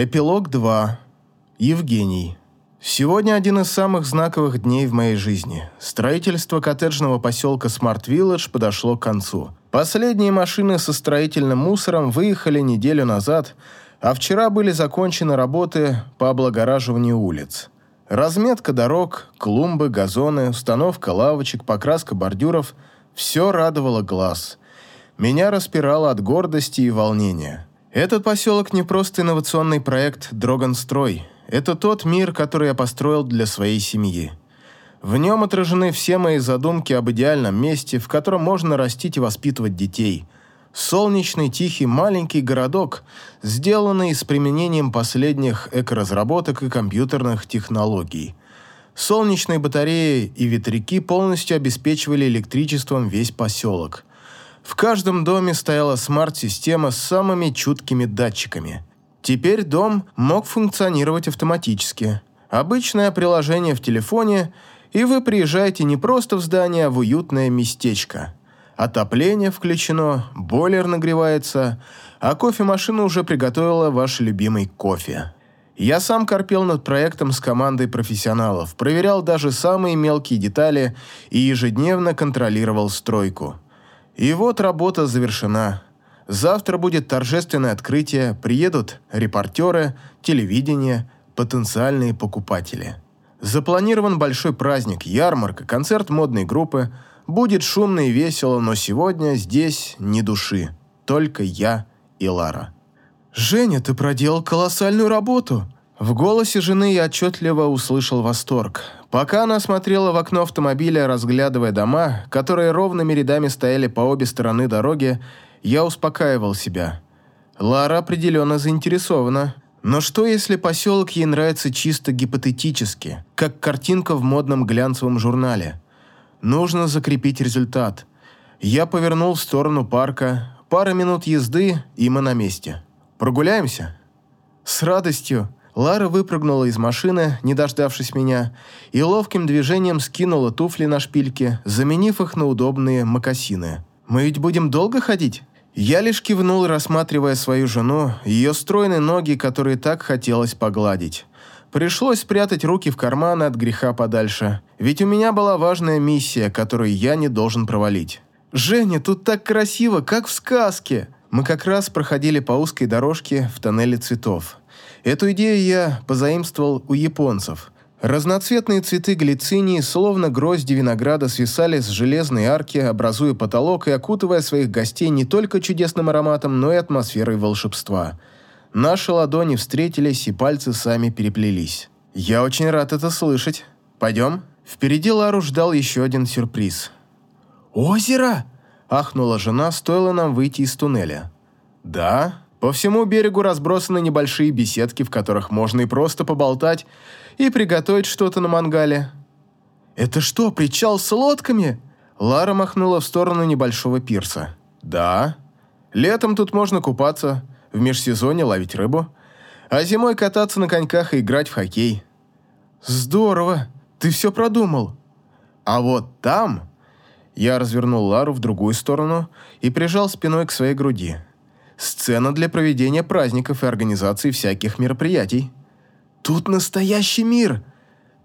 Эпилог 2. Евгений. Сегодня один из самых знаковых дней в моей жизни. Строительство коттеджного поселка Smart Village подошло к концу. Последние машины со строительным мусором выехали неделю назад, а вчера были закончены работы по облагораживанию улиц. Разметка дорог, клумбы, газоны, установка лавочек, покраска бордюров – все радовало глаз. Меня распирало от гордости и волнения. Этот поселок не просто инновационный проект «Дроганстрой». Это тот мир, который я построил для своей семьи. В нем отражены все мои задумки об идеальном месте, в котором можно растить и воспитывать детей. Солнечный, тихий, маленький городок, сделанный с применением последних экоразработок и компьютерных технологий. Солнечные батареи и ветряки полностью обеспечивали электричеством весь поселок. В каждом доме стояла смарт-система с самыми чуткими датчиками. Теперь дом мог функционировать автоматически. Обычное приложение в телефоне, и вы приезжаете не просто в здание, а в уютное местечко. Отопление включено, бойлер нагревается, а кофемашина уже приготовила ваш любимый кофе. Я сам корпел над проектом с командой профессионалов, проверял даже самые мелкие детали и ежедневно контролировал стройку. И вот работа завершена. Завтра будет торжественное открытие, приедут репортеры, телевидение, потенциальные покупатели. Запланирован большой праздник, ярмарка, концерт модной группы. Будет шумно и весело, но сегодня здесь ни души. Только я и Лара. «Женя, ты проделал колоссальную работу!» В голосе жены я отчетливо услышал восторг. Пока она смотрела в окно автомобиля, разглядывая дома, которые ровными рядами стояли по обе стороны дороги, я успокаивал себя. Лара определенно заинтересована. Но что, если поселок ей нравится чисто гипотетически, как картинка в модном глянцевом журнале? Нужно закрепить результат. Я повернул в сторону парка. Пара минут езды, и мы на месте. Прогуляемся? С радостью. Лара выпрыгнула из машины, не дождавшись меня, и ловким движением скинула туфли на шпильки, заменив их на удобные мокасины. «Мы ведь будем долго ходить?» Я лишь кивнул, рассматривая свою жену, ее стройные ноги, которые так хотелось погладить. Пришлось спрятать руки в карманы от греха подальше, ведь у меня была важная миссия, которую я не должен провалить. «Женя, тут так красиво, как в сказке!» Мы как раз проходили по узкой дорожке в тоннеле цветов. Эту идею я позаимствовал у японцев. Разноцветные цветы глицинии, словно грозди винограда, свисали с железной арки, образуя потолок и окутывая своих гостей не только чудесным ароматом, но и атмосферой волшебства. Наши ладони встретились, и пальцы сами переплелись. «Я очень рад это слышать. Пойдем?» Впереди Лару ждал еще один сюрприз. «Озеро!» – ахнула жена, стоило нам выйти из туннеля. «Да?» По всему берегу разбросаны небольшие беседки, в которых можно и просто поболтать и приготовить что-то на мангале. «Это что, причал с лодками?» Лара махнула в сторону небольшого пирса. «Да. Летом тут можно купаться, в межсезонье ловить рыбу, а зимой кататься на коньках и играть в хоккей». «Здорово! Ты все продумал!» «А вот там...» Я развернул Лару в другую сторону и прижал спиной к своей груди. Сцена для проведения праздников и организации всяких мероприятий. Тут настоящий мир.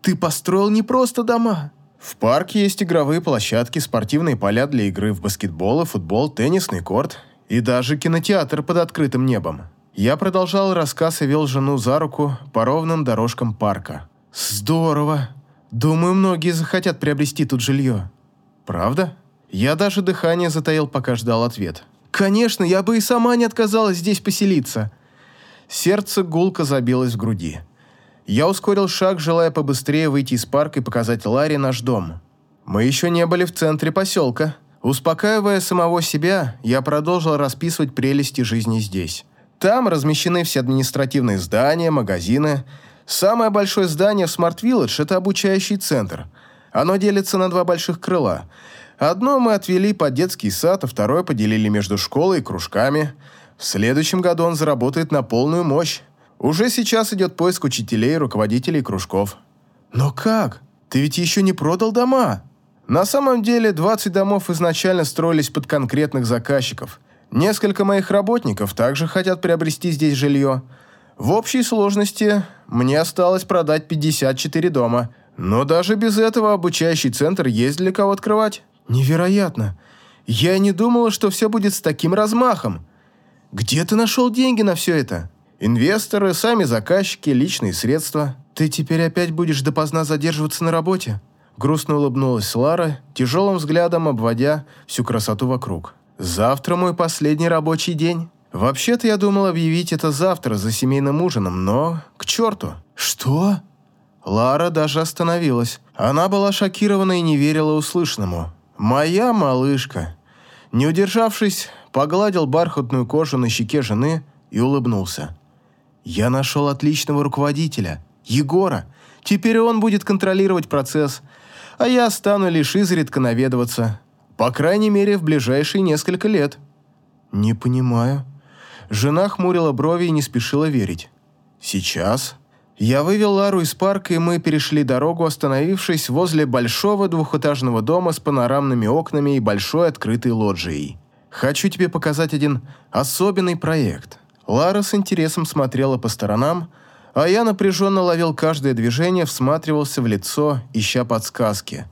Ты построил не просто дома. В парке есть игровые площадки, спортивные поля для игры в баскетбол, футбол, теннисный корт и даже кинотеатр под открытым небом. Я продолжал рассказ и вел жену за руку по ровным дорожкам парка. Здорово. Думаю, многие захотят приобрести тут жилье. Правда? Я даже дыхание затаил, пока ждал ответ. Конечно, я бы и сама не отказалась здесь поселиться. Сердце гулко забилось в груди. Я ускорил шаг, желая побыстрее выйти из парка и показать Ларе наш дом. Мы еще не были в центре поселка. Успокаивая самого себя, я продолжил расписывать прелести жизни здесь. Там размещены все административные здания, магазины. Самое большое здание в Village – это обучающий центр. Оно делится на два больших крыла – Одно мы отвели под детский сад, а второе поделили между школой и кружками. В следующем году он заработает на полную мощь. Уже сейчас идет поиск учителей и руководителей кружков. Но как? Ты ведь еще не продал дома? На самом деле 20 домов изначально строились под конкретных заказчиков. Несколько моих работников также хотят приобрести здесь жилье. В общей сложности мне осталось продать 54 дома. Но даже без этого обучающий центр есть для кого открывать. Невероятно. Я не думала, что все будет с таким размахом. Где ты нашел деньги на все это? Инвесторы, сами заказчики, личные средства. Ты теперь опять будешь допоздна задерживаться на работе? Грустно улыбнулась Лара, тяжелым взглядом обводя всю красоту вокруг. Завтра мой последний рабочий день. Вообще-то я думал объявить это завтра за семейным ужином, но к черту. Что? Лара даже остановилась. Она была шокирована и не верила услышанному. «Моя малышка». Не удержавшись, погладил бархатную кожу на щеке жены и улыбнулся. «Я нашел отличного руководителя, Егора. Теперь он будет контролировать процесс, а я стану лишь изредка наведываться. По крайней мере, в ближайшие несколько лет». «Не понимаю». Жена хмурила брови и не спешила верить. «Сейчас?» Я вывел Лару из парка, и мы перешли дорогу, остановившись возле большого двухэтажного дома с панорамными окнами и большой открытой лоджией. «Хочу тебе показать один особенный проект». Лара с интересом смотрела по сторонам, а я напряженно ловил каждое движение, всматривался в лицо, ища подсказки.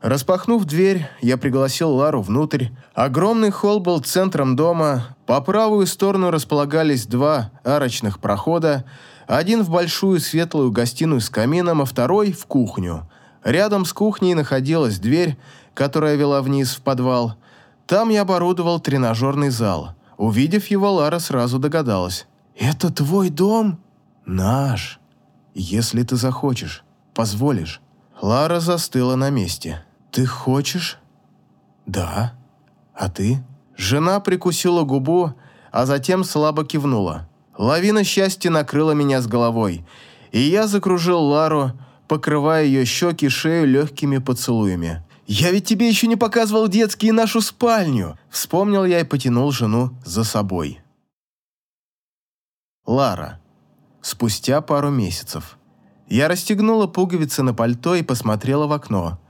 Распахнув дверь, я пригласил Лару внутрь. Огромный холл был центром дома. По правую сторону располагались два арочных прохода, один в большую светлую гостиную с камином, а второй в кухню. Рядом с кухней находилась дверь, которая вела вниз в подвал. Там я оборудовал тренажерный зал. Увидев его, Лара сразу догадалась. «Это твой дом?» «Наш. Если ты захочешь, позволишь». Лара застыла на месте. «Ты хочешь?» «Да. А ты?» Жена прикусила губу, а затем слабо кивнула. Лавина счастья накрыла меня с головой, и я закружил Лару, покрывая ее щеки и шею легкими поцелуями. «Я ведь тебе еще не показывал детский и нашу спальню!» Вспомнил я и потянул жену за собой. Лара. Спустя пару месяцев. Я расстегнула пуговицы на пальто и посмотрела в окно.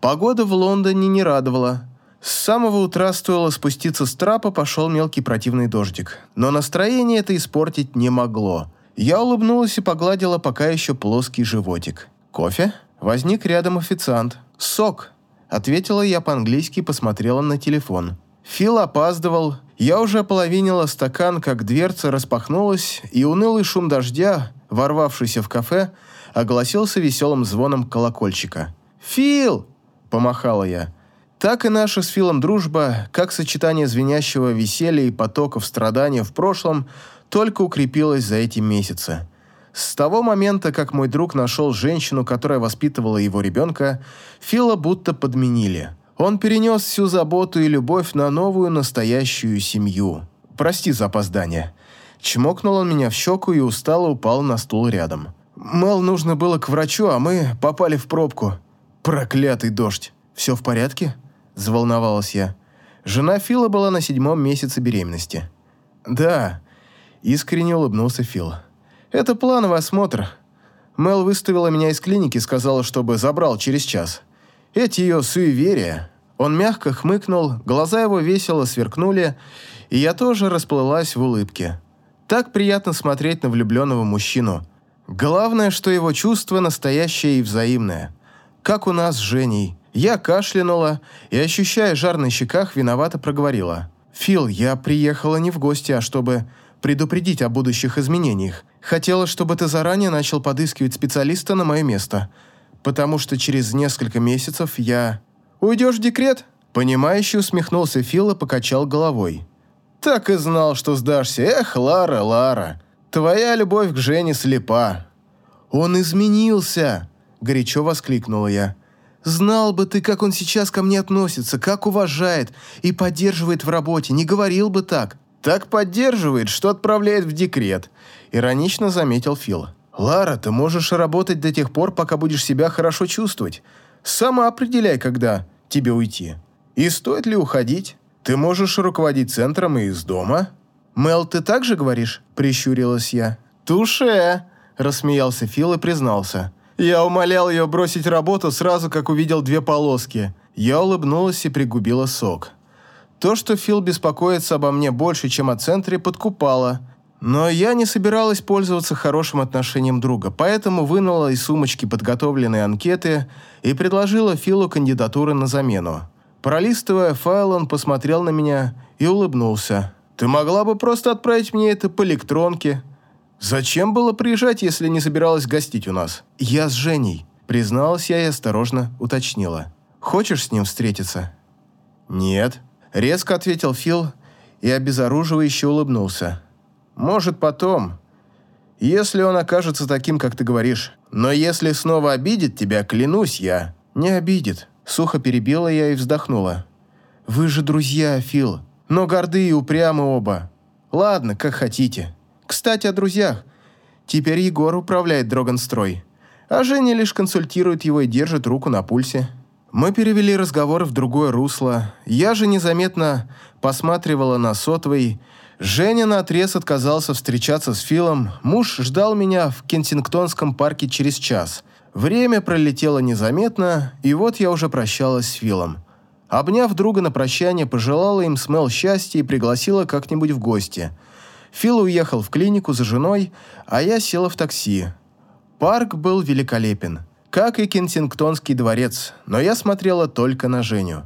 Погода в Лондоне не радовала. С самого утра стоило спуститься с трапа, пошел мелкий противный дождик. Но настроение это испортить не могло. Я улыбнулась и погладила пока еще плоский животик. «Кофе?» Возник рядом официант. «Сок!» Ответила я по-английски и посмотрела на телефон. Фил опаздывал. Я уже ополовинила стакан, как дверца распахнулась, и унылый шум дождя, ворвавшийся в кафе, огласился веселым звоном колокольчика. «Фил!» – помахала я. Так и наша с Филом дружба, как сочетание звенящего веселья и потоков страдания в прошлом, только укрепилась за эти месяцы. С того момента, как мой друг нашел женщину, которая воспитывала его ребенка, Фила будто подменили. Он перенес всю заботу и любовь на новую настоящую семью. Прости за опоздание. Чмокнул он меня в щеку и устало упал на стул рядом. Мел нужно было к врачу, а мы попали в пробку. Проклятый дождь. Все в порядке? Заволновалась я. Жена Фила была на седьмом месяце беременности. Да, искренне улыбнулся Фил. Это плановый осмотр. Мел выставила меня из клиники, сказала, чтобы забрал через час. Эти ее суеверия. Он мягко хмыкнул, глаза его весело сверкнули, и я тоже расплылась в улыбке. Так приятно смотреть на влюбленного мужчину. Главное, что его чувство настоящее и взаимное. Как у нас с Женей. Я кашлянула и, ощущая жар на щеках, виновато проговорила. «Фил, я приехала не в гости, а чтобы предупредить о будущих изменениях. Хотела, чтобы ты заранее начал подыскивать специалиста на мое место, потому что через несколько месяцев я... Уйдешь в декрет?» Понимающе усмехнулся Фил и покачал головой. «Так и знал, что сдашься. Эх, Лара, Лара, твоя любовь к Жене слепа». «Он изменился!» – горячо воскликнула я. «Знал бы ты, как он сейчас ко мне относится, как уважает и поддерживает в работе, не говорил бы так. «Так поддерживает, что отправляет в декрет», – иронично заметил Фил. «Лара, ты можешь работать до тех пор, пока будешь себя хорошо чувствовать. Сама определяй, когда тебе уйти. И стоит ли уходить? Ты можешь руководить центром и из дома». «Мел, ты так же говоришь?» – прищурилась я. «Туше!» – рассмеялся Фил и признался. «Я умолял ее бросить работу сразу, как увидел две полоски». Я улыбнулась и пригубила сок. То, что Фил беспокоится обо мне больше, чем о центре, подкупало. Но я не собиралась пользоваться хорошим отношением друга, поэтому вынула из сумочки подготовленные анкеты и предложила Филу кандидатуры на замену. Пролистывая файл, он посмотрел на меня и улыбнулся. «Ты могла бы просто отправить мне это по электронке. Зачем было приезжать, если не собиралась гостить у нас?» «Я с Женей», — призналась я и осторожно уточнила. «Хочешь с ним встретиться?» «Нет», — резко ответил Фил и обезоруживающе улыбнулся. «Может, потом, если он окажется таким, как ты говоришь. Но если снова обидит тебя, клянусь я». «Не обидит», — сухо перебила я и вздохнула. «Вы же друзья, Фил, но горды и упрямы оба. Ладно, как хотите. Кстати, о друзьях. Теперь Егор управляет Дроганстрой, а Женя лишь консультирует его и держит руку на пульсе». Мы перевели разговор в другое русло. Я же незаметно посматривала на сотовый. Женя наотрез отказался встречаться с Филом. Муж ждал меня в Кенсингтонском парке через час. Время пролетело незаметно, и вот я уже прощалась с Филом. Обняв друга на прощание, пожелала им смел счастья и пригласила как-нибудь в гости. Фил уехал в клинику за женой, а я села в такси. Парк был великолепен как и Кенсингтонский дворец, но я смотрела только на Женю.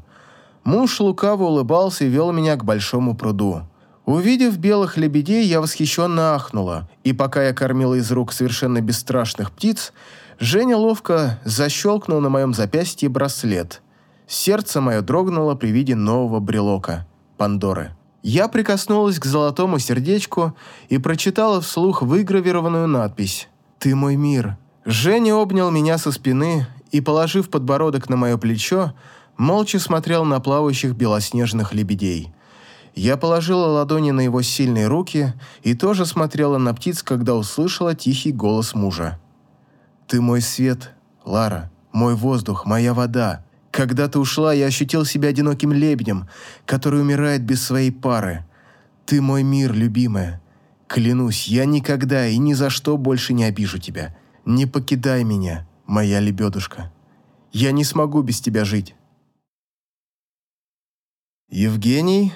Муж лукаво улыбался и вел меня к большому пруду. Увидев белых лебедей, я восхищенно ахнула, и пока я кормила из рук совершенно бесстрашных птиц, Женя ловко защелкнул на моем запястье браслет. Сердце мое дрогнуло при виде нового брелока – Пандоры. Я прикоснулась к золотому сердечку и прочитала вслух выгравированную надпись «Ты мой мир, Женя обнял меня со спины и, положив подбородок на мое плечо, молча смотрел на плавающих белоснежных лебедей. Я положила ладони на его сильные руки и тоже смотрела на птиц, когда услышала тихий голос мужа. «Ты мой свет, Лара, мой воздух, моя вода. Когда ты ушла, я ощутил себя одиноким лебедем, который умирает без своей пары. Ты мой мир, любимая. Клянусь, я никогда и ни за что больше не обижу тебя. Не покидай меня, моя лебедушка. Я не смогу без тебя жить. Евгений,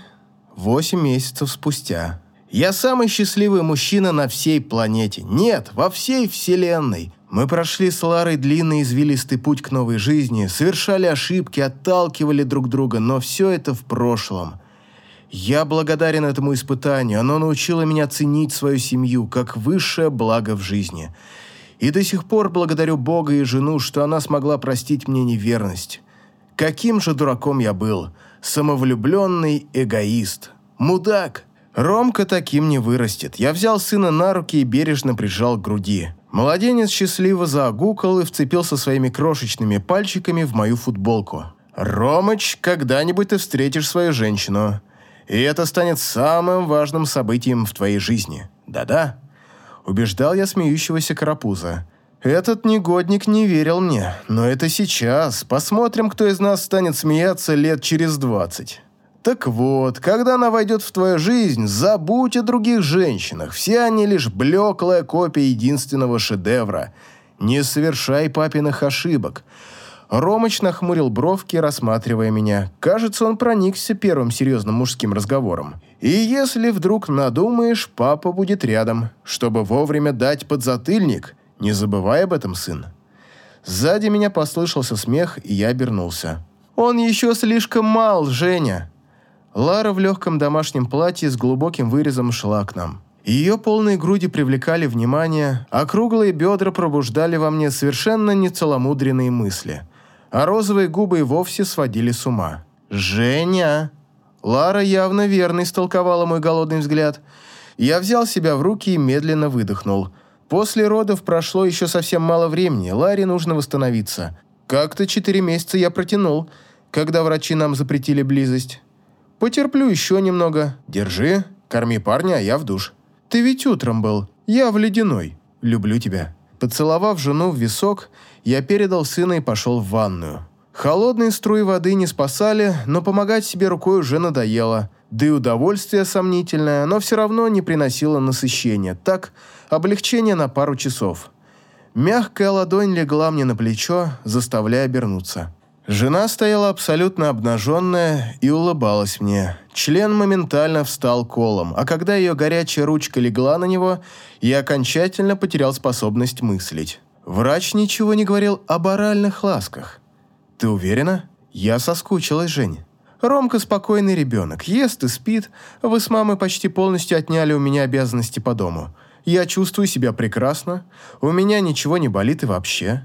восемь месяцев спустя. Я самый счастливый мужчина на всей планете. Нет, во всей вселенной. Мы прошли с Ларой длинный извилистый путь к новой жизни, совершали ошибки, отталкивали друг друга, но все это в прошлом. Я благодарен этому испытанию, оно научило меня ценить свою семью как высшее благо в жизни – и до сих пор благодарю Бога и жену, что она смогла простить мне неверность. Каким же дураком я был. Самовлюбленный эгоист. Мудак. Ромка таким не вырастет. Я взял сына на руки и бережно прижал к груди. Младенец счастливо заагукал и вцепился своими крошечными пальчиками в мою футболку. «Ромыч, когда-нибудь ты встретишь свою женщину. И это станет самым важным событием в твоей жизни. Да-да» убеждал я смеющегося карапуза. Этот негодник не верил мне, но это сейчас. Посмотрим, кто из нас станет смеяться лет через двадцать. Так вот, когда она войдет в твою жизнь, забудь о других женщинах. Все они лишь блеклая копия единственного шедевра. Не совершай папиных ошибок. Ромыч нахмурил бровки, рассматривая меня. Кажется, он проникся первым серьезным мужским разговором. И если вдруг надумаешь, папа будет рядом, чтобы вовремя дать подзатыльник. Не забывай об этом, сын. Сзади меня послышался смех, и я обернулся. «Он еще слишком мал, Женя!» Лара в легком домашнем платье с глубоким вырезом шла к нам. Ее полные груди привлекали внимание, а круглые бедра пробуждали во мне совершенно нецеломудренные мысли – а розовые губы и вовсе сводили с ума. «Женя!» Лара явно верно истолковала мой голодный взгляд. Я взял себя в руки и медленно выдохнул. После родов прошло еще совсем мало времени, Ларе нужно восстановиться. Как-то четыре месяца я протянул, когда врачи нам запретили близость. Потерплю еще немного. Держи, корми парня, а я в душ. Ты ведь утром был, я в ледяной. Люблю тебя. Поцеловав жену в висок, я передал сына и пошел в ванную. Холодные струи воды не спасали, но помогать себе рукой уже надоело. Да и удовольствие сомнительное, но все равно не приносило насыщения. Так, облегчение на пару часов. Мягкая ладонь легла мне на плечо, заставляя обернуться. Жена стояла абсолютно обнаженная и улыбалась мне. Член моментально встал колом, а когда ее горячая ручка легла на него, я окончательно потерял способность мыслить. Врач ничего не говорил об оральных ласках. «Ты уверена?» Я соскучилась, Жень. Ромка спокойный ребенок, ест и спит. Вы с мамой почти полностью отняли у меня обязанности по дому. Я чувствую себя прекрасно. У меня ничего не болит и вообще.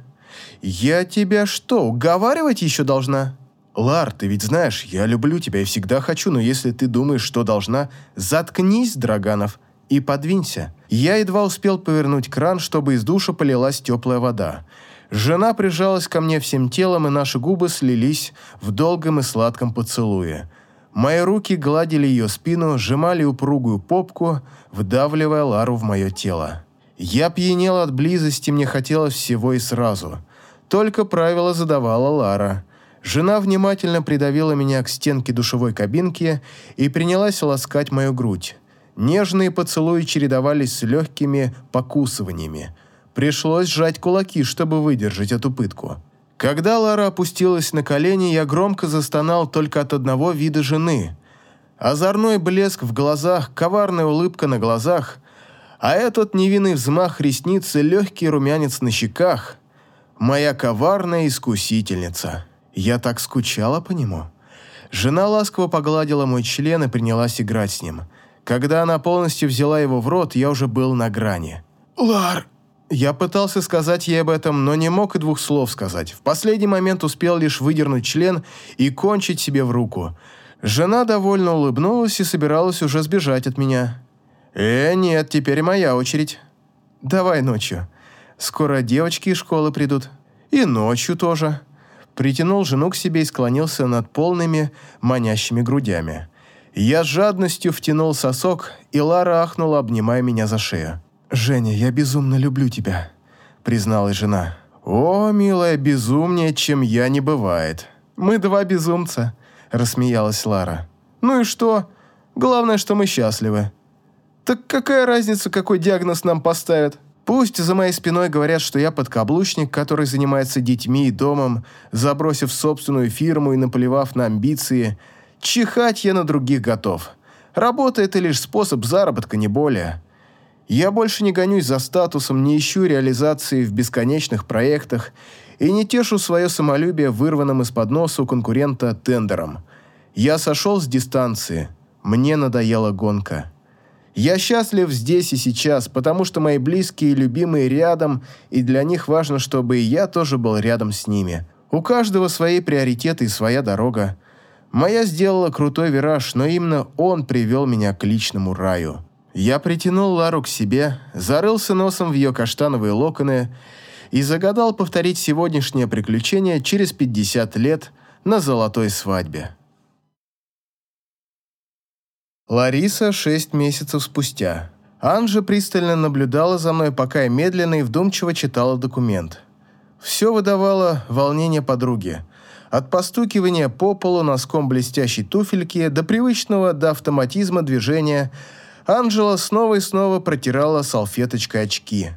«Я тебя что, уговаривать еще должна?» «Лар, ты ведь знаешь, я люблю тебя и всегда хочу, но если ты думаешь, что должна, заткнись, Драганов, и подвинься». Я едва успел повернуть кран, чтобы из душа полилась теплая вода. Жена прижалась ко мне всем телом, и наши губы слились в долгом и сладком поцелуе. Мои руки гладили ее спину, сжимали упругую попку, вдавливая Лару в мое тело. Я пьянел от близости, мне хотелось всего и сразу – только правила задавала Лара. Жена внимательно придавила меня к стенке душевой кабинки и принялась ласкать мою грудь. Нежные поцелуи чередовались с легкими покусываниями. Пришлось сжать кулаки, чтобы выдержать эту пытку. Когда Лара опустилась на колени, я громко застонал только от одного вида жены. Озорной блеск в глазах, коварная улыбка на глазах, а этот невинный взмах ресниц и легкий румянец на щеках – моя коварная искусительница. Я так скучала по нему. Жена ласково погладила мой член и принялась играть с ним. Когда она полностью взяла его в рот, я уже был на грани. «Лар!» Я пытался сказать ей об этом, но не мог и двух слов сказать. В последний момент успел лишь выдернуть член и кончить себе в руку. Жена довольно улыбнулась и собиралась уже сбежать от меня. «Э, нет, теперь моя очередь. Давай ночью. Скоро девочки из школы придут. И ночью тоже. Притянул жену к себе и склонился над полными, манящими грудями. Я с жадностью втянул сосок, и Лара ахнула, обнимая меня за шею. «Женя, я безумно люблю тебя», — призналась жена. «О, милая, безумнее, чем я, не бывает. Мы два безумца», — рассмеялась Лара. «Ну и что? Главное, что мы счастливы». «Так какая разница, какой диагноз нам поставят? Пусть за моей спиной говорят, что я подкаблучник, который занимается детьми и домом, забросив собственную фирму и наплевав на амбиции. Чихать я на других готов. Работа – это лишь способ заработка, не более. Я больше не гонюсь за статусом, не ищу реализации в бесконечных проектах и не тешу свое самолюбие вырванным из-под носа у конкурента тендером. Я сошел с дистанции. Мне надоела гонка. Я счастлив здесь и сейчас, потому что мои близкие и любимые рядом, и для них важно, чтобы и я тоже был рядом с ними. У каждого свои приоритеты и своя дорога. Моя сделала крутой вираж, но именно он привел меня к личному раю. Я притянул Лару к себе, зарылся носом в ее каштановые локоны и загадал повторить сегодняшнее приключение через 50 лет на золотой свадьбе. Лариса шесть месяцев спустя. Анжа пристально наблюдала за мной, пока я медленно и вдумчиво читала документ. Все выдавало волнение подруги. От постукивания по полу носком блестящей туфельки до привычного до автоматизма движения Анжела снова и снова протирала салфеточкой очки.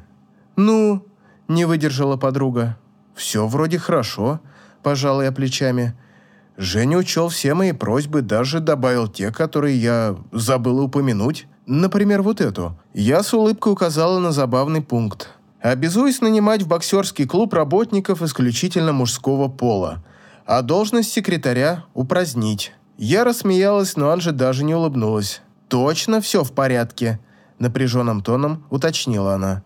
«Ну?» – не выдержала подруга. «Все вроде хорошо», – пожала я плечами – Женя учел все мои просьбы, даже добавил те, которые я забыл упомянуть. Например, вот эту. Я с улыбкой указала на забавный пункт. Обязуюсь нанимать в боксерский клуб работников исключительно мужского пола, а должность секретаря упразднить. Я рассмеялась, но Анжи даже не улыбнулась. «Точно все в порядке?» – напряженным тоном уточнила она.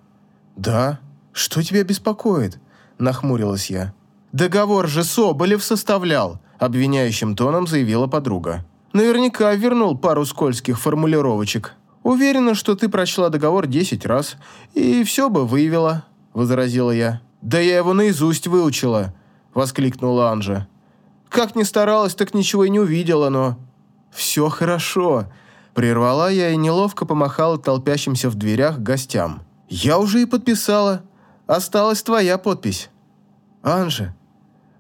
«Да. Что тебя беспокоит?» – нахмурилась я. «Договор же Соболев составлял обвиняющим тоном заявила подруга. «Наверняка вернул пару скользких формулировочек. Уверена, что ты прочла договор десять раз, и все бы выявила», – возразила я. «Да я его наизусть выучила», – воскликнула Анжа. «Как ни старалась, так ничего и не увидела, но...» «Все хорошо», – прервала я и неловко помахала толпящимся в дверях гостям. «Я уже и подписала. Осталась твоя подпись». «Анжа,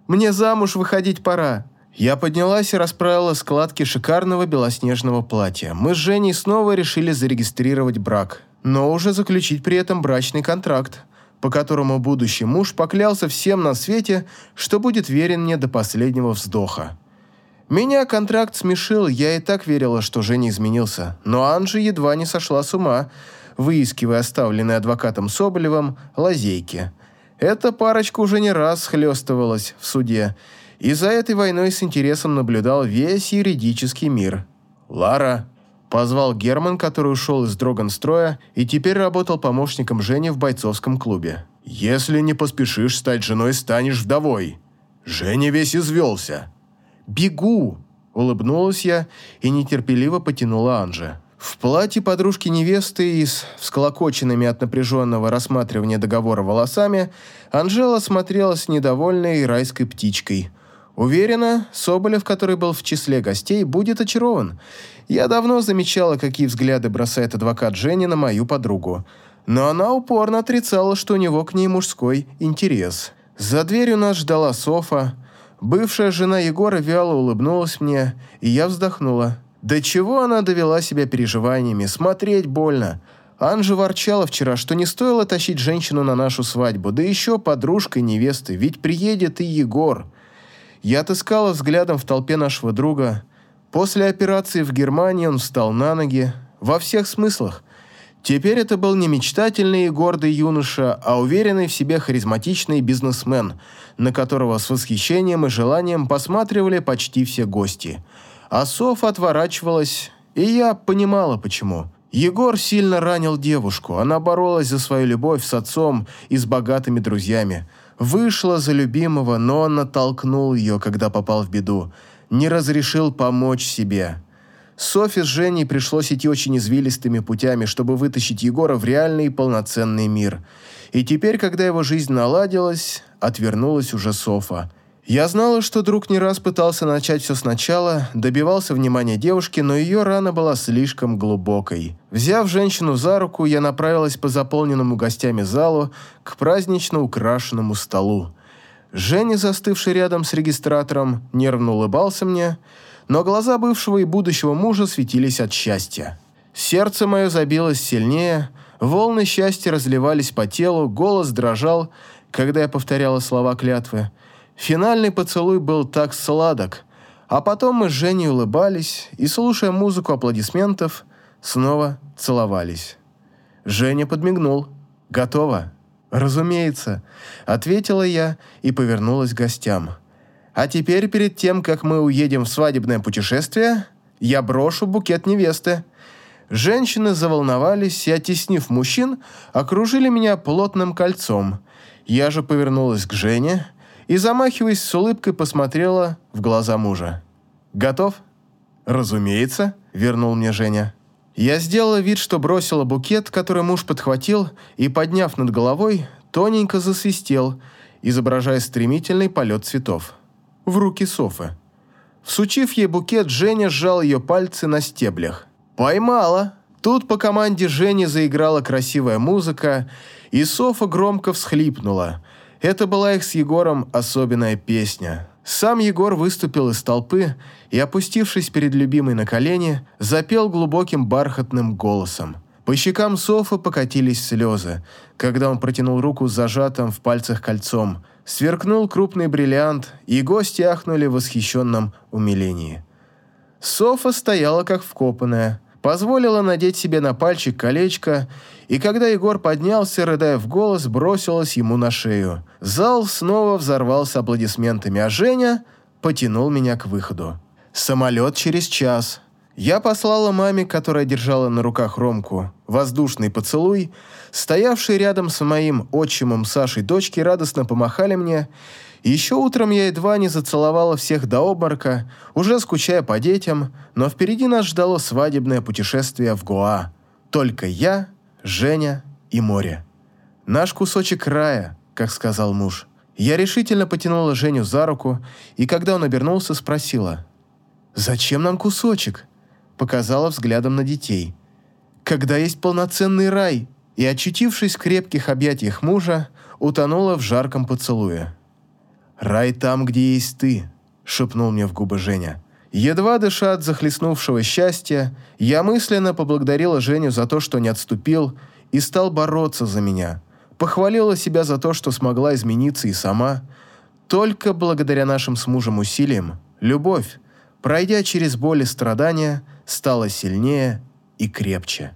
мне замуж выходить пора. Я поднялась и расправила складки шикарного белоснежного платья. Мы с Женей снова решили зарегистрировать брак, но уже заключить при этом брачный контракт. по которому будущий муж поклялся всем на свете, что будет верен мне до последнего вздоха. Меня контракт смешил, я и так верила, что Женя изменился, но Анжи едва не сошла с ума, выискивая оставленные адвокатом Соболевым лазейки. Эта парочка уже не раз хлестывалась в суде, и за этой войной с интересом наблюдал весь юридический мир. «Лара», – позвал Герман, который ушел из Дрогонстроя и теперь работал помощником Жени в бойцовском клубе. «Если не поспешишь стать женой, станешь вдовой. Женя весь извелся». «Бегу!» – улыбнулась я и нетерпеливо потянула Анже. В платье подружки невесты и с всколокоченными от напряженного рассматривания договора волосами Анжела смотрелась недовольной райской птичкой. Уверена, Соболев, который был в числе гостей, будет очарован. Я давно замечала, какие взгляды бросает адвокат Жени на мою подругу. Но она упорно отрицала, что у него к ней мужской интерес. За дверью нас ждала Софа. Бывшая жена Егора вяло улыбнулась мне, и я вздохнула. До чего она довела себя переживаниями, смотреть больно. Анжа ворчала вчера, что не стоило тащить женщину на нашу свадьбу, да еще подружкой невесты, ведь приедет и Егор. Я отыскала взглядом в толпе нашего друга. После операции в Германии он встал на ноги. Во всех смыслах. Теперь это был не мечтательный и гордый юноша, а уверенный в себе харизматичный бизнесмен, на которого с восхищением и желанием посматривали почти все гости – а Софа отворачивалась, и я понимала, почему. Егор сильно ранил девушку. Она боролась за свою любовь с отцом и с богатыми друзьями. Вышла за любимого, но он натолкнул ее, когда попал в беду. Не разрешил помочь себе. Софи с Женей пришлось идти очень извилистыми путями, чтобы вытащить Егора в реальный и полноценный мир. И теперь, когда его жизнь наладилась, отвернулась уже Софа – я знала, что друг не раз пытался начать все сначала, добивался внимания девушки, но ее рана была слишком глубокой. Взяв женщину за руку, я направилась по заполненному гостями залу к празднично украшенному столу. Женя, застывший рядом с регистратором, нервно улыбался мне, но глаза бывшего и будущего мужа светились от счастья. Сердце мое забилось сильнее, волны счастья разливались по телу, голос дрожал, когда я повторяла слова клятвы – Финальный поцелуй был так сладок, а потом мы с Женей улыбались и, слушая музыку аплодисментов, снова целовались. Женя подмигнул. «Готово?» «Разумеется», — ответила я и повернулась к гостям. «А теперь, перед тем, как мы уедем в свадебное путешествие, я брошу букет невесты». Женщины заволновались и, оттеснив мужчин, окружили меня плотным кольцом. Я же повернулась к Жене и, замахиваясь с улыбкой, посмотрела в глаза мужа. «Готов?» «Разумеется», — вернул мне Женя. Я сделала вид, что бросила букет, который муж подхватил, и, подняв над головой, тоненько засвистел, изображая стремительный полет цветов. В руки Софы. Всучив ей букет, Женя сжал ее пальцы на стеблях. «Поймала!» Тут по команде Жени заиграла красивая музыка, и Софа громко всхлипнула, это была их с Егором особенная песня. Сам Егор выступил из толпы и, опустившись перед любимой на колени, запел глубоким бархатным голосом. По щекам Софы покатились слезы, когда он протянул руку с зажатым в пальцах кольцом. Сверкнул крупный бриллиант, и гости ахнули в восхищенном умилении. Софа стояла как вкопанная – позволила надеть себе на пальчик колечко, и когда Егор поднялся, рыдая в голос, бросилась ему на шею. Зал снова взорвался аплодисментами, а Женя потянул меня к выходу. «Самолет через час». Я послала маме, которая держала на руках Ромку, воздушный поцелуй. Стоявшие рядом с моим отчимом Сашей дочки радостно помахали мне, еще утром я едва не зацеловала всех до обморока, уже скучая по детям, но впереди нас ждало свадебное путешествие в Гоа. Только я, Женя и море. Наш кусочек рая, как сказал муж. Я решительно потянула Женю за руку, и когда он обернулся, спросила. «Зачем нам кусочек?» Показала взглядом на детей. «Когда есть полноценный рай?» И, очутившись в крепких объятиях мужа, утонула в жарком поцелуе. «Рай там, где есть ты», — шепнул мне в губы Женя. Едва дыша от захлестнувшего счастья, я мысленно поблагодарила Женю за то, что не отступил и стал бороться за меня. Похвалила себя за то, что смогла измениться и сама. Только благодаря нашим с мужем усилиям, любовь, пройдя через боль и страдания, стала сильнее и крепче.